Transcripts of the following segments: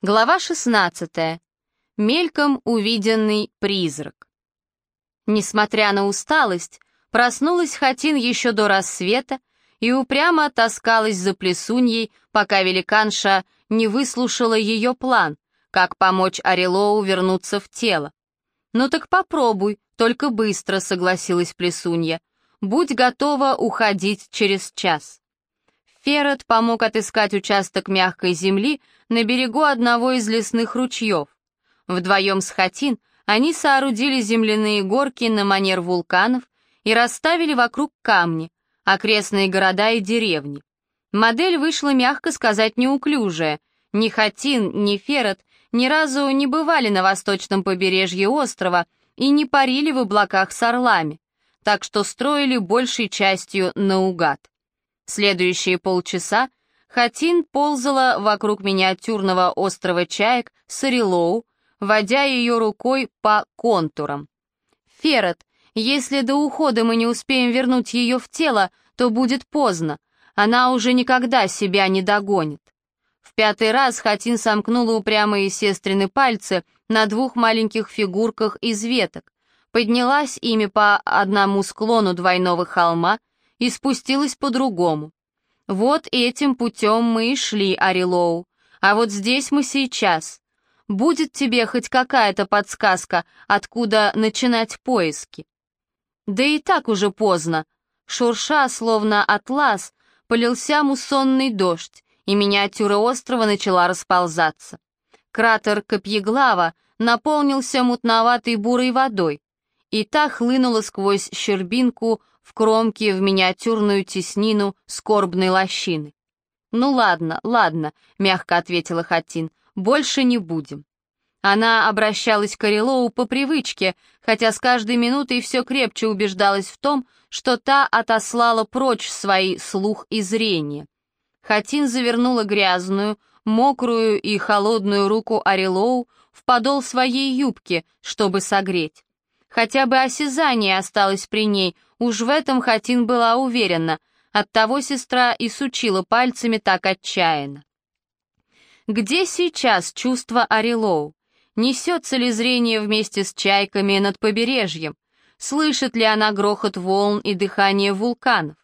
Глава 16. Мельком увиденный призрак. Несмотря на усталость, проснулась Хатин еще до рассвета и упрямо таскалась за плесуньей, пока великанша не выслушала ее план, как помочь Орелоу вернуться в тело. «Ну так попробуй, только быстро», — согласилась плесунья. «Будь готова уходить через час». Ферret помог отыскать участок мягкой земли на берегу одного из лесных ручьев. Вдвоем с Хатин они соорудили земляные горки на манер вулканов и расставили вокруг камни, окрестные города и деревни. Модель вышла, мягко сказать, неуклюжая. Ни Хатин, ни Ферret ни разу не бывали на восточном побережье острова и не парили в облаках с орлами, так что строили большей частью наугад. Следующие полчаса Хатин ползала вокруг миниатюрного острова чаек Сарилоу, водя ее рукой по контурам. «Ферret, если до ухода мы не успеем вернуть ее в тело, то будет поздно. Она уже никогда себя не догонит». В пятый раз Хатин сомкнула упрямые сестрины пальцы на двух маленьких фигурках из веток, поднялась ими по одному склону двойного холма и спустилась по-другому. Вот этим путем мы и шли, Арилоу, а вот здесь мы сейчас. Будет тебе хоть какая-то подсказка, откуда начинать поиски? Да и так уже поздно. Шурша, словно атлас, полился муссонный дождь, и миниатюра острова начала расползаться. Кратер Копьеглава наполнился мутноватой бурой водой, и та хлынула сквозь щербинку в кромке в миниатюрную теснину скорбной лощины. «Ну ладно, ладно», — мягко ответила Хатин, — «больше не будем». Она обращалась к Орелоу по привычке, хотя с каждой минутой все крепче убеждалась в том, что та отослала прочь свои слух и зрение. Хатин завернула грязную, мокрую и холодную руку Орелоу в подол своей юбки, чтобы согреть. Хотя бы осязание осталось при ней, уж в этом Хатин была уверена, оттого сестра и сучила пальцами так отчаянно. Где сейчас чувство Орелоу? Несется ли зрение вместе с чайками над побережьем? Слышит ли она грохот волн и дыхание вулканов?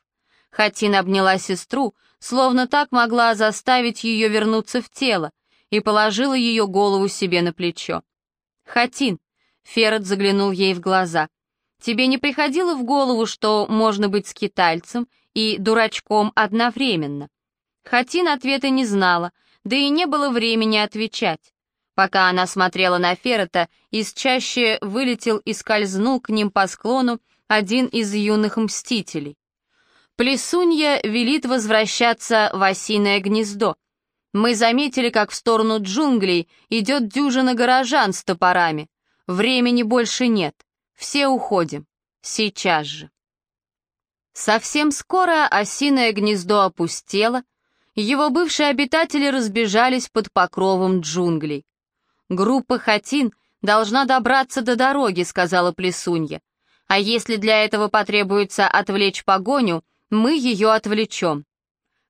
Хатин обняла сестру, словно так могла заставить ее вернуться в тело, и положила ее голову себе на плечо. «Хатин, Ферret заглянул ей в глаза. «Тебе не приходило в голову, что можно быть скитальцем и дурачком одновременно?» Хатин ответа не знала, да и не было времени отвечать. Пока она смотрела на Феррета, из чаще вылетел и скользнул к ним по склону один из юных мстителей. Плесунья велит возвращаться в осиное гнездо. Мы заметили, как в сторону джунглей идет дюжина горожан с топорами. Времени больше нет. Все уходим. Сейчас же. Совсем скоро осиное гнездо опустело, его бывшие обитатели разбежались под покровом джунглей. «Группа Хатин должна добраться до дороги», — сказала Плесунья. «А если для этого потребуется отвлечь погоню, мы ее отвлечем».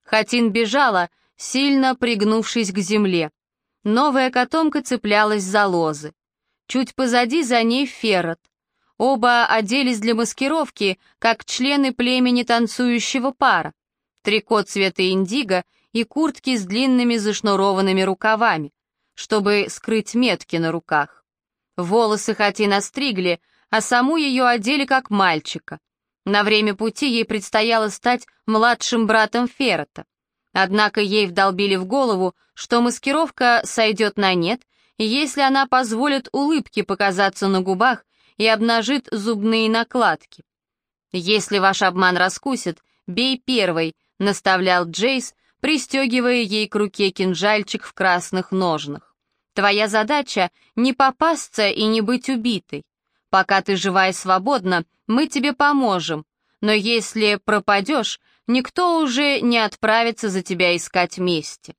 Хатин бежала, сильно пригнувшись к земле. Новая котомка цеплялась за лозы. Чуть позади за ней Феррот. Оба оделись для маскировки, как члены племени танцующего пара. Трико цвета индиго и куртки с длинными зашнурованными рукавами, чтобы скрыть метки на руках. Волосы Хати настригли, а саму ее одели как мальчика. На время пути ей предстояло стать младшим братом Феррота. Однако ей вдолбили в голову, что маскировка сойдет на нет, если она позволит улыбке показаться на губах и обнажит зубные накладки. «Если ваш обман раскусит, бей первой», — наставлял Джейс, пристегивая ей к руке кинжальчик в красных ножнах. «Твоя задача — не попасться и не быть убитой. Пока ты жива и свободна, мы тебе поможем, но если пропадешь, никто уже не отправится за тебя искать мести».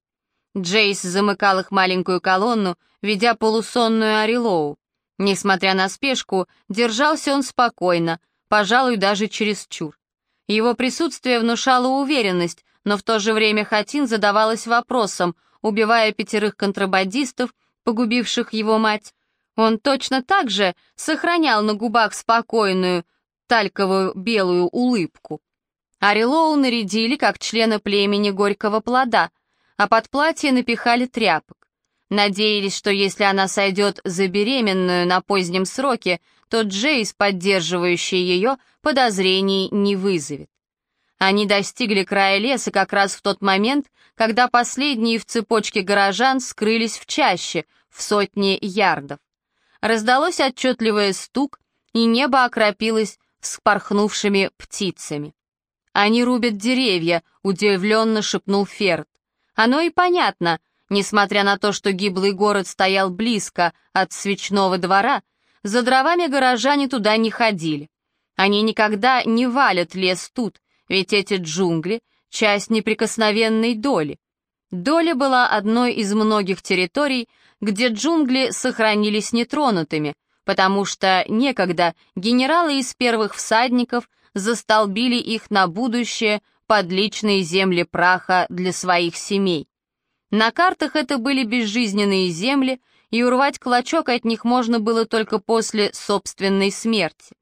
Джейс замыкал их маленькую колонну, ведя полусонную Орелоу. Несмотря на спешку, держался он спокойно, пожалуй, даже чересчур. Его присутствие внушало уверенность, но в то же время Хатин задавалась вопросом, убивая пятерых контрабандистов, погубивших его мать, он точно так же сохранял на губах спокойную, тальковую белую улыбку. Арилоу нарядили как члена племени горького плода, а под платье напихали тряпок. Надеялись, что если она сойдет за беременную на позднем сроке, то Джейс, поддерживающий ее, подозрений не вызовет. Они достигли края леса как раз в тот момент, когда последние в цепочке горожан скрылись в чаще, в сотне ярдов. Раздалось отчетливое стук, и небо окропилось вспорхнувшими птицами. «Они рубят деревья», — удивленно шепнул Ферд. «Оно и понятно», несмотря на то, что гиблый город стоял близко от свечного двора, за дровами горожане туда не ходили. Они никогда не валят лес тут, ведь эти джунгли — часть неприкосновенной доли. Доля была одной из многих территорий, где джунгли сохранились нетронутыми, потому что некогда генералы из первых всадников застолбили их на будущее под личные земли праха для своих семей. На картах это были безжизненные земли, и урвать клочок от них можно было только после собственной смерти.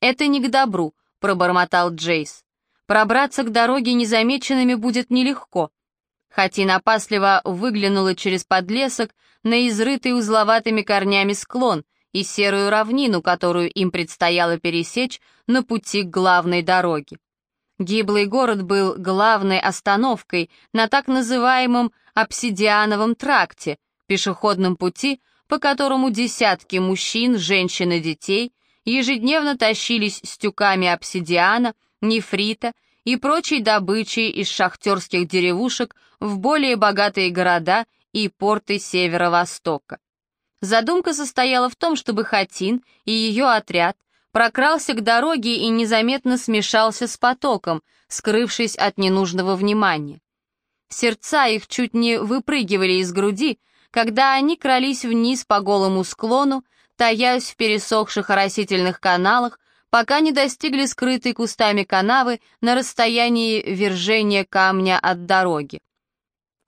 «Это не к добру», — пробормотал Джейс. «Пробраться к дороге незамеченными будет нелегко». Хатин опасливо выглянула через подлесок на изрытый узловатыми корнями склон и серую равнину, которую им предстояло пересечь на пути к главной дороге. Гиблый город был главной остановкой на так называемом обсидиановом тракте, пешеходном пути, по которому десятки мужчин, женщин и детей ежедневно тащились с тюками обсидиана, нефрита и прочей добычей из шахтерских деревушек в более богатые города и порты северо-востока. Задумка состояла в том, чтобы Хатин и ее отряд прокрался к дороге и незаметно смешался с потоком, скрывшись от ненужного внимания. Сердца их чуть не выпрыгивали из груди, когда они крались вниз по голому склону, таясь в пересохших оросительных каналах, пока не достигли скрытой кустами канавы на расстоянии вержения камня от дороги.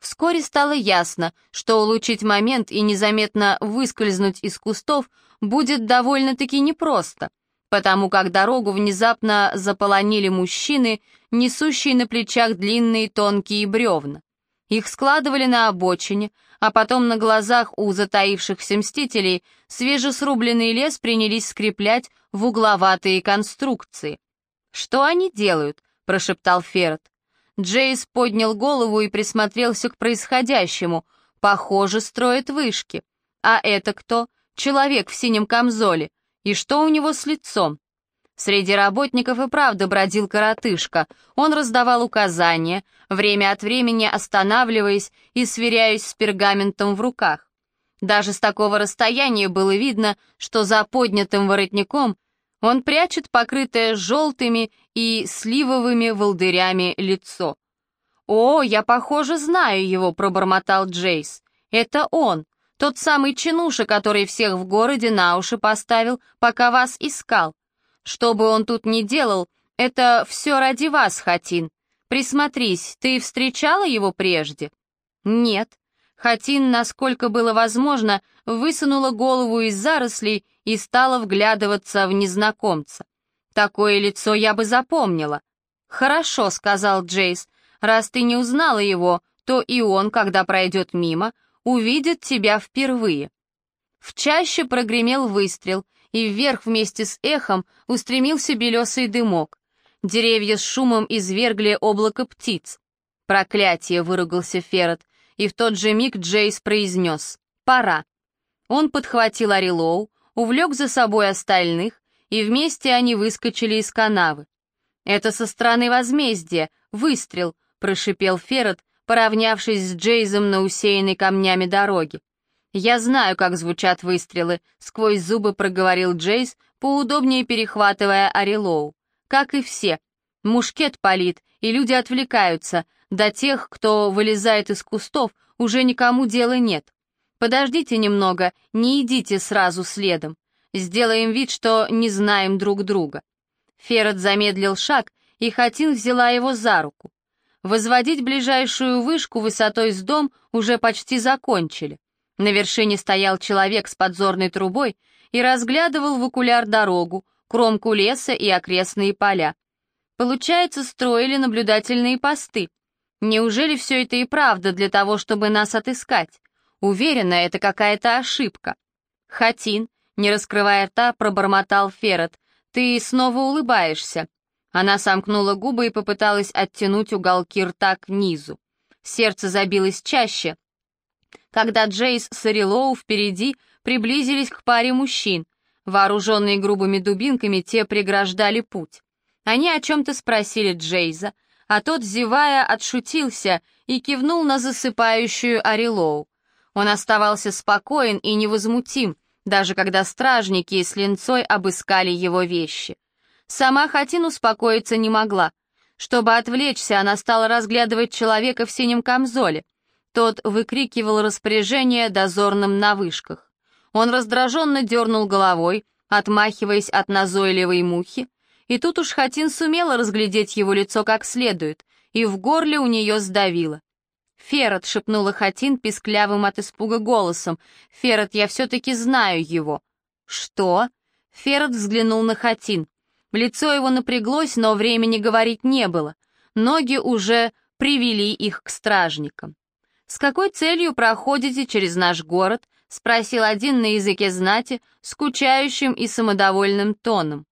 Вскоре стало ясно, что улучшить момент и незаметно выскользнуть из кустов будет довольно-таки непросто, потому как дорогу внезапно заполонили мужчины, несущие на плечах длинные тонкие бревна. Их складывали на обочине, а потом на глазах у затаившихся мстителей свежесрубленный лес принялись скреплять в угловатые конструкции. «Что они делают?» — прошептал Ферд. Джейс поднял голову и присмотрелся к происходящему. «Похоже, строят вышки. А это кто? Человек в синем камзоле. И что у него с лицом? Среди работников и правда бродил коротышка. Он раздавал указания, время от времени останавливаясь и сверяясь с пергаментом в руках. Даже с такого расстояния было видно, что за поднятым воротником он прячет покрытое желтыми и сливовыми волдырями лицо. «О, я, похоже, знаю его», — пробормотал Джейс. «Это он, тот самый чинуша, который всех в городе на уши поставил, пока вас искал. Что бы он тут ни делал, это все ради вас, Хатин. Присмотрись, ты встречала его прежде? Нет. Хатин, насколько было возможно, высунула голову из зарослей и стала вглядываться в незнакомца. Такое лицо я бы запомнила. «Хорошо», — сказал Джейс, — «раз ты не узнала его, то и он, когда пройдет мимо, увидит тебя впервые». В чаще прогремел выстрел, и вверх вместе с эхом устремился белесый дымок. Деревья с шумом извергли облако птиц. «Проклятие!» — выругался Ферret, и в тот же миг Джейс произнес «Пора». Он подхватил Арилоу, увлек за собой остальных, и вместе они выскочили из канавы. «Это со стороны возмездия, выстрел», — прошипел Ферret, поравнявшись с Джейзом на усеянной камнями дороге. «Я знаю, как звучат выстрелы», — сквозь зубы проговорил Джейс, поудобнее перехватывая Арилоу. «Как и все. Мушкет палит, и люди отвлекаются. До тех, кто вылезает из кустов, уже никому дела нет. Подождите немного, не идите сразу следом. Сделаем вид, что не знаем друг друга». Ферret замедлил шаг, и Хатин взяла его за руку. Возводить ближайшую вышку высотой с дом уже почти закончили. На вершине стоял человек с подзорной трубой и разглядывал в окуляр дорогу, кромку леса и окрестные поля. Получается, строили наблюдательные посты. Неужели все это и правда для того, чтобы нас отыскать? Уверена, это какая-то ошибка. Хатин, не раскрывая рта, пробормотал Ферret. Ты снова улыбаешься. Она сомкнула губы и попыталась оттянуть уголки рта к низу. Сердце забилось чаще. Когда Джейс с Орелоу впереди приблизились к паре мужчин, вооруженные грубыми дубинками, те преграждали путь. Они о чем-то спросили Джейза, а тот, зевая, отшутился и кивнул на засыпающую Орелоу. Он оставался спокоен и невозмутим, даже когда стражники с линцой обыскали его вещи. Сама Хатин успокоиться не могла. Чтобы отвлечься, она стала разглядывать человека в синем камзоле. Тот выкрикивал распоряжение дозорным на вышках. Он раздраженно дернул головой, отмахиваясь от назойливой мухи, и тут уж Хатин сумела разглядеть его лицо как следует, и в горле у нее сдавило. «Ферот», — шепнула Хатин писклявым от испуга голосом, «Ферот, я все-таки знаю его». «Что?» Ферот взглянул на Хатин. Лицо его напряглось, но времени говорить не было. Ноги уже привели их к стражникам. «С какой целью проходите через наш город?» — спросил один на языке знати, скучающим и самодовольным тоном.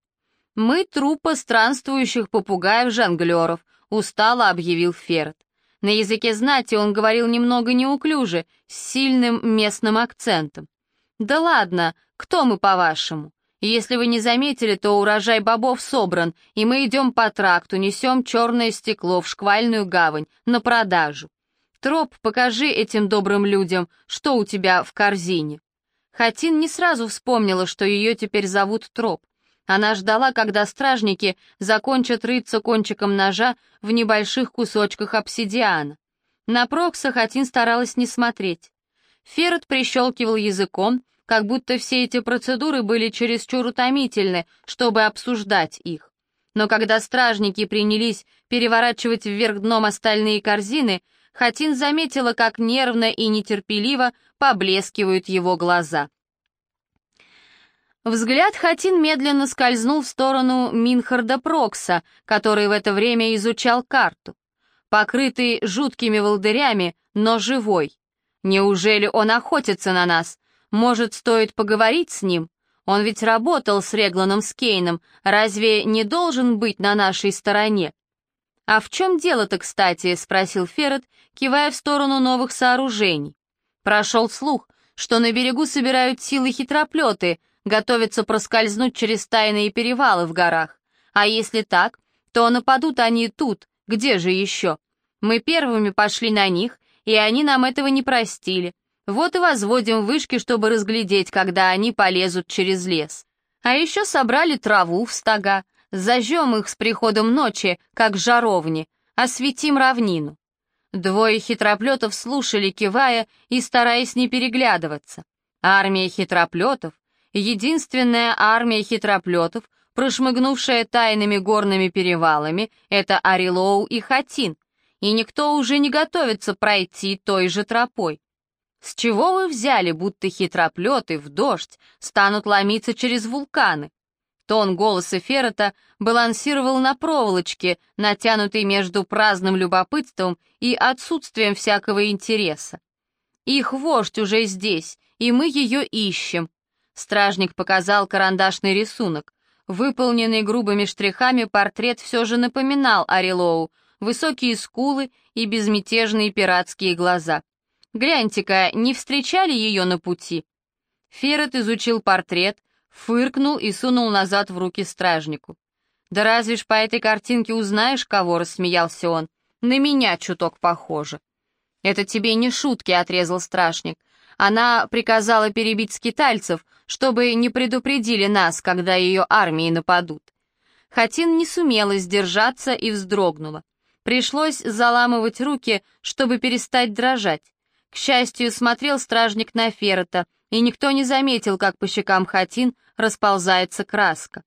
«Мы трупа странствующих попугаев-жонглеров», — устало объявил Ферд. На языке знати он говорил немного неуклюже, с сильным местным акцентом. «Да ладно, кто мы, по-вашему? Если вы не заметили, то урожай бобов собран, и мы идем по тракту, несем черное стекло в шквальную гавань, на продажу. Троп, покажи этим добрым людям, что у тебя в корзине». Хатин не сразу вспомнила, что ее теперь зовут Троп. Она ждала, когда стражники закончат рыться кончиком ножа в небольших кусочках обсидиана. На Прокса Хатин старалась не смотреть. Ферret прищелкивал языком, как будто все эти процедуры были чересчур утомительны, чтобы обсуждать их. Но когда стражники принялись переворачивать вверх дном остальные корзины, Хатин заметила, как нервно и нетерпеливо поблескивают его глаза. Взгляд Хатин медленно скользнул в сторону Минхарда Прокса, который в это время изучал карту. Покрытый жуткими волдырями, но живой. Неужели он охотится на нас? Может, стоит поговорить с ним? Он ведь работал с Регланом Скейном, разве не должен быть на нашей стороне? «А в чем дело-то, кстати?» — спросил Ферret, кивая в сторону новых сооружений. Прошел слух, что на берегу собирают силы хитроплеты, готовятся проскользнуть через тайные перевалы в горах. А если так, то нападут они тут, где же еще? Мы первыми пошли на них, и они нам этого не простили. Вот и возводим вышки, чтобы разглядеть, когда они полезут через лес. А еще собрали траву в стога, зажжем их с приходом ночи, как жаровни, осветим равнину. Двое хитроплетов слушали, кивая и стараясь не переглядываться. Армия хитроплетов, единственная армия хитроплетов, прошмыгнувшая тайными горными перевалами, это Арилоу и Хатин, и никто уже не готовится пройти той же тропой. С чего вы взяли, будто хитроплеты в дождь станут ломиться через вулканы? Тон голоса Феррета балансировал на проволочке, натянутой между праздным любопытством и отсутствием всякого интереса. Их вождь уже здесь, и мы ее ищем. Стражник показал карандашный рисунок. Выполненный грубыми штрихами портрет все же напоминал Арилоу, высокие скулы и безмятежные пиратские глаза. Гляньте-ка, не встречали ее на пути?» Ферret изучил портрет, фыркнул и сунул назад в руки стражнику. «Да разве ж по этой картинке узнаешь, кого?» — рассмеялся он. «На меня чуток похоже». «Это тебе не шутки», — отрезал стражник. «Она приказала перебить скитальцев, чтобы не предупредили нас, когда ее армии нападут». Хатин не сумела сдержаться и вздрогнула. Пришлось заламывать руки, чтобы перестать дрожать. К счастью, смотрел стражник на Феррета, и никто не заметил, как по щекам Хатин расползается краска.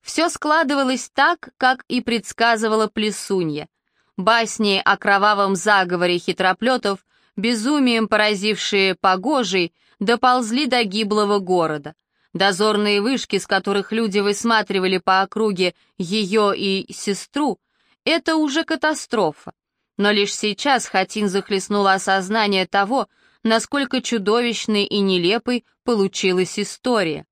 Все складывалось так, как и предсказывала Плесунья. басни о кровавом заговоре хитроплетов, безумием поразившие погожий, доползли до гиблого города. Дозорные вышки, с которых люди высматривали по округе ее и сестру, это уже катастрофа. Но лишь сейчас Хатин захлестнуло осознание того, насколько чудовищной и нелепой получилась история.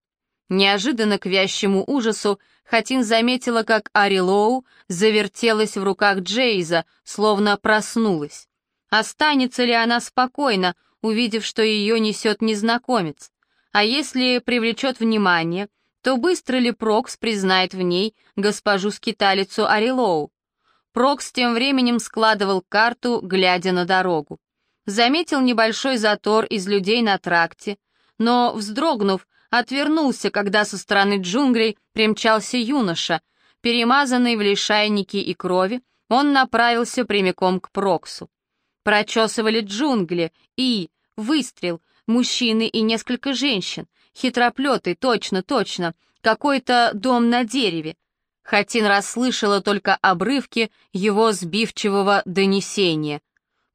Неожиданно к вящему ужасу Хатин заметила, как Ари Лоу завертелась в руках Джейза, словно проснулась. Останется ли она спокойно, увидев, что ее несет незнакомец? А если привлечет внимание, то быстро ли Прокс признает в ней госпожу-скиталицу Арилоу? Прокс тем временем складывал карту, глядя на дорогу. Заметил небольшой затор из людей на тракте, но, вздрогнув, отвернулся, когда со стороны джунглей примчался юноша. Перемазанный в лишайнике и крови, он направился прямиком к Проксу. Прочесывали джунгли и... Выстрел, мужчины и несколько женщин. Хитроплеты, точно, точно. Какой-то дом на дереве. Хатин расслышала только обрывки его сбивчивого донесения.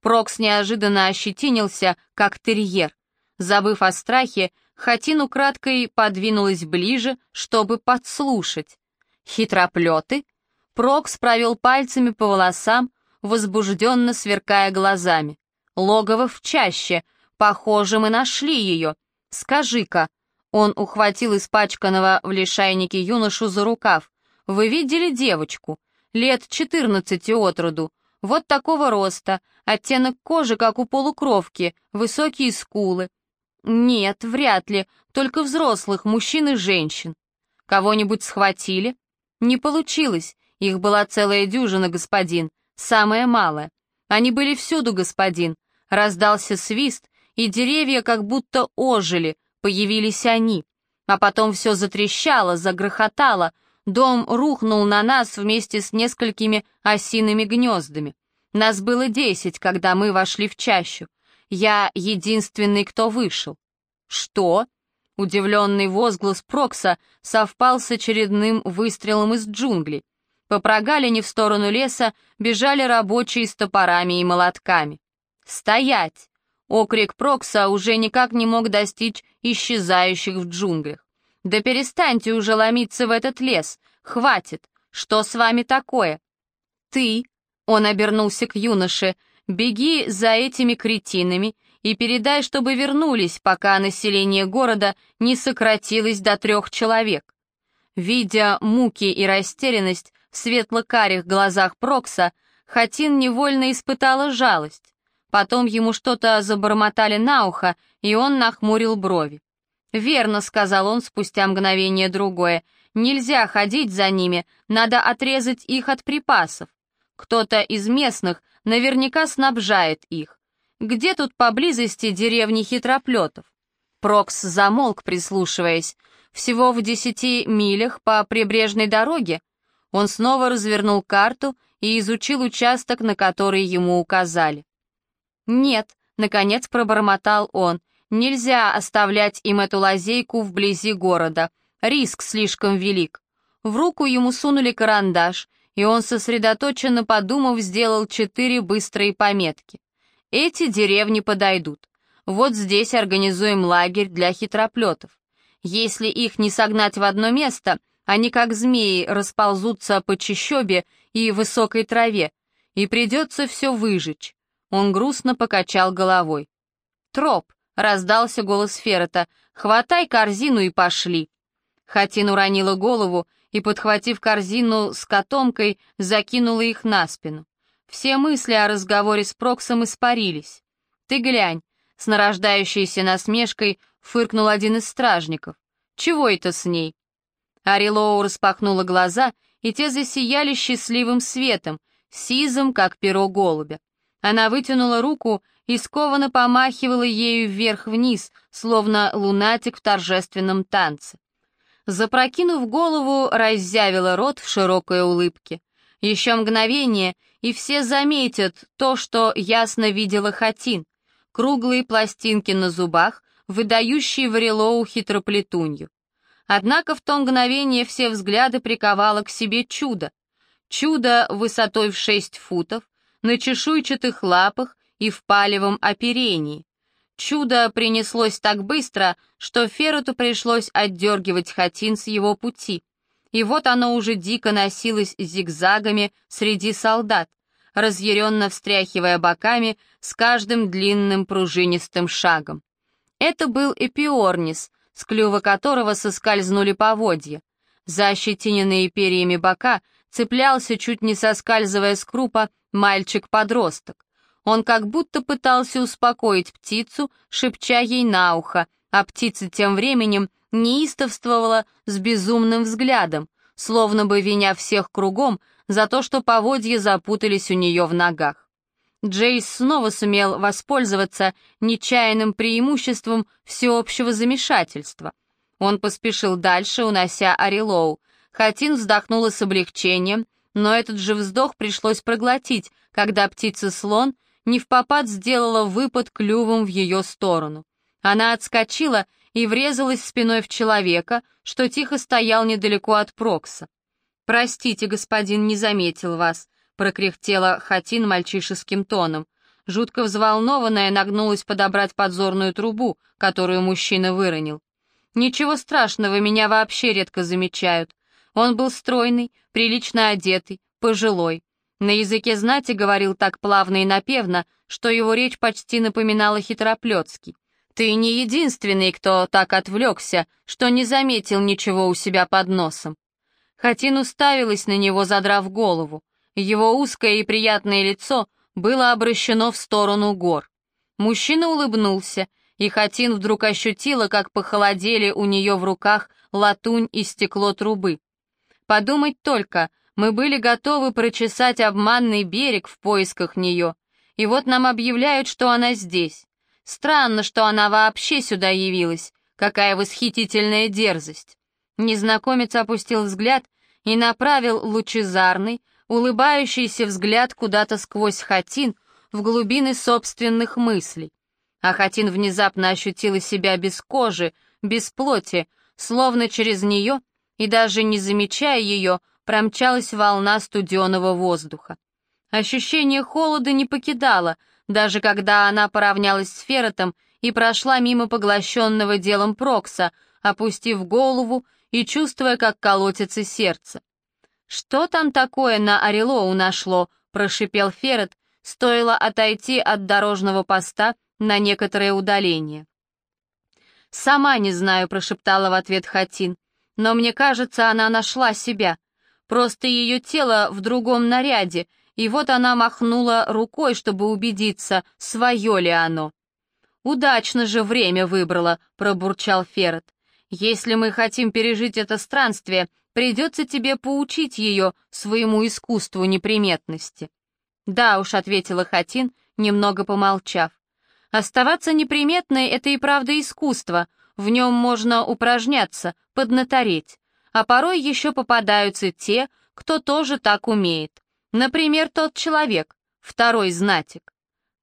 Прокс неожиданно ощетинился, как терьер. Забыв о страхе, Хатин украдкой подвинулась ближе, чтобы подслушать. Хитроплеты? Прокс провел пальцами по волосам, возбужденно сверкая глазами. Логово в чаще, Похоже, мы нашли ее. Скажи-ка». Он ухватил испачканного в лишайнике юношу за рукав. «Вы видели девочку? Лет четырнадцати от роду. Вот такого роста, оттенок кожи, как у полукровки, высокие скулы. Нет, вряд ли, только взрослых, мужчин и женщин. Кого-нибудь схватили? Не получилось, их была целая дюжина, господин, самая малая. Они были всюду, господин. Раздался свист, и деревья как будто ожили, появились они. А потом все затрещало, загрохотало, дом рухнул на нас вместе с несколькими осиными гнездами. Нас было десять, когда мы вошли в чащу. Я единственный, кто вышел. Что? Удивленный возглас Прокса совпал с очередным выстрелом из джунглей. По прогалине в сторону леса бежали рабочие с топорами и молотками. «Стоять!» Окрик Прокса уже никак не мог достичь исчезающих в джунглях. «Да перестаньте уже ломиться в этот лес! Хватит! Что с вами такое?» «Ты!» — он обернулся к юноше. «Беги за этими кретинами и передай, чтобы вернулись, пока население города не сократилось до трех человек». Видя муки и растерянность в светло-карих глазах Прокса, Хатин невольно испытала жалость. Потом ему что-то забормотали на ухо, и он нахмурил брови. «Верно», — сказал он спустя мгновение другое, — «нельзя ходить за ними, надо отрезать их от припасов. Кто-то из местных наверняка снабжает их. Где тут поблизости деревни хитроплетов?» Прокс замолк, прислушиваясь. «Всего в десяти милях по прибрежной дороге?» Он снова развернул карту и изучил участок, на который ему указали. «Нет», — наконец пробормотал он, — «нельзя оставлять им эту лазейку вблизи города. Риск слишком велик». В руку ему сунули карандаш, и он, сосредоточенно подумав, сделал четыре быстрые пометки. «Эти деревни подойдут. Вот здесь организуем лагерь для хитроплетов. Если их не согнать в одно место, они как змеи расползутся по чащобе и высокой траве, и придется все выжечь. Он грустно покачал головой. «Троп!» — раздался голос Феррета. «Хватай корзину и пошли!» Хатин уронила голову и, подхватив корзину с котомкой, закинула их на спину. Все мысли о разговоре с Проксом испарились. «Ты глянь!» — с нарождающейся насмешкой фыркнул один из стражников. «Чего это с ней?» Арилоу распахнула глаза, и те засияли счастливым светом, сизым, как перо голубя. Она вытянула руку и скованно помахивала ею вверх-вниз, словно лунатик в торжественном танце. Запрокинув голову, раззявила рот в широкой улыбке. Еще мгновение, и все заметят то, что ясно видела Хатин. Круглые пластинки на зубах, выдающие Варилоу хитроплетунью. Однако в то мгновение все взгляды приковало к себе чудо. Чудо высотой в шесть футов, на чешуйчатых лапах и в палевом оперении. Чудо принеслось так быстро, что Феруту пришлось отдергивать хатин с его пути. И вот оно уже дико носилось зигзагами среди солдат, разъяренно встряхивая боками с каждым длинным пружинистым шагом. Это был Эпиорнис, с клюва которого соскользнули поводья. За ощетиненные перьями бока цеплялся, чуть не соскальзывая с крупа, мальчик-подросток. Он как будто пытался успокоить птицу, шепча ей на ухо, а птица тем временем неистовствовала с безумным взглядом, словно бы виня всех кругом за то, что поводья запутались у нее в ногах. Джейс снова сумел воспользоваться нечаянным преимуществом всеобщего замешательства. Он поспешил дальше, унося Арилоу. Хатин вздохнула с облегчением, но этот же вздох пришлось проглотить, когда птица-слон не в попад сделала выпад клювом в ее сторону. Она отскочила и врезалась спиной в человека, что тихо стоял недалеко от Прокса. «Простите, господин, не заметил вас», — прокряхтела Хатин мальчишеским тоном. Жутко взволнованная нагнулась подобрать подзорную трубу, которую мужчина выронил. «Ничего страшного, меня вообще редко замечают. Он был стройный, прилично одетый, пожилой. На языке знати говорил так плавно и напевно, что его речь почти напоминала хитроплетский. Ты не единственный, кто так отвлекся, что не заметил ничего у себя под носом. Хатин уставилась на него, задрав голову. Его узкое и приятное лицо было обращено в сторону гор. Мужчина улыбнулся, и Хатин вдруг ощутила, как похолодели у нее в руках латунь и стекло трубы. Подумать только, мы были готовы прочесать обманный берег в поисках нее, и вот нам объявляют, что она здесь. Странно, что она вообще сюда явилась. Какая восхитительная дерзость. Незнакомец опустил взгляд и направил лучезарный, улыбающийся взгляд куда-то сквозь Хатин в глубины собственных мыслей. А Хатин внезапно ощутила себя без кожи, без плоти, словно через нее, и даже не замечая ее, промчалась волна студеного воздуха. Ощущение холода не покидало, даже когда она поравнялась с Феротом и прошла мимо поглощенного делом Прокса, опустив голову и чувствуя, как колотится сердце. «Что там такое на Орелоу нашло?» — прошипел Феррет, стоило отойти от дорожного поста на некоторое удаление. «Сама не знаю», — прошептала в ответ Хатин, «но мне кажется, она нашла себя. Просто ее тело в другом наряде, и вот она махнула рукой, чтобы убедиться, свое ли оно. «Удачно же время выбрала», — пробурчал Ферret. «Если мы хотим пережить это странствие, придется тебе поучить ее своему искусству неприметности». «Да уж», — ответила Хатин, немного помолчав. «Оставаться неприметной — это и правда искусство, в нем можно упражняться, поднатореть, а порой еще попадаются те, кто тоже так умеет. Например, тот человек, второй знатик.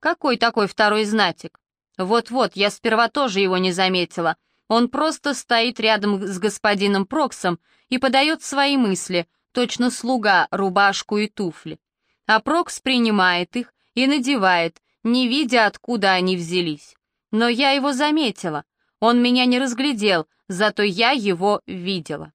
Какой такой второй знатик? Вот-вот, я сперва тоже его не заметила. Он просто стоит рядом с господином Проксом и подает свои мысли, точно слуга, рубашку и туфли. А Прокс принимает их и надевает, не видя, откуда они взялись. Но я его заметила. Он меня не разглядел, зато я его видела.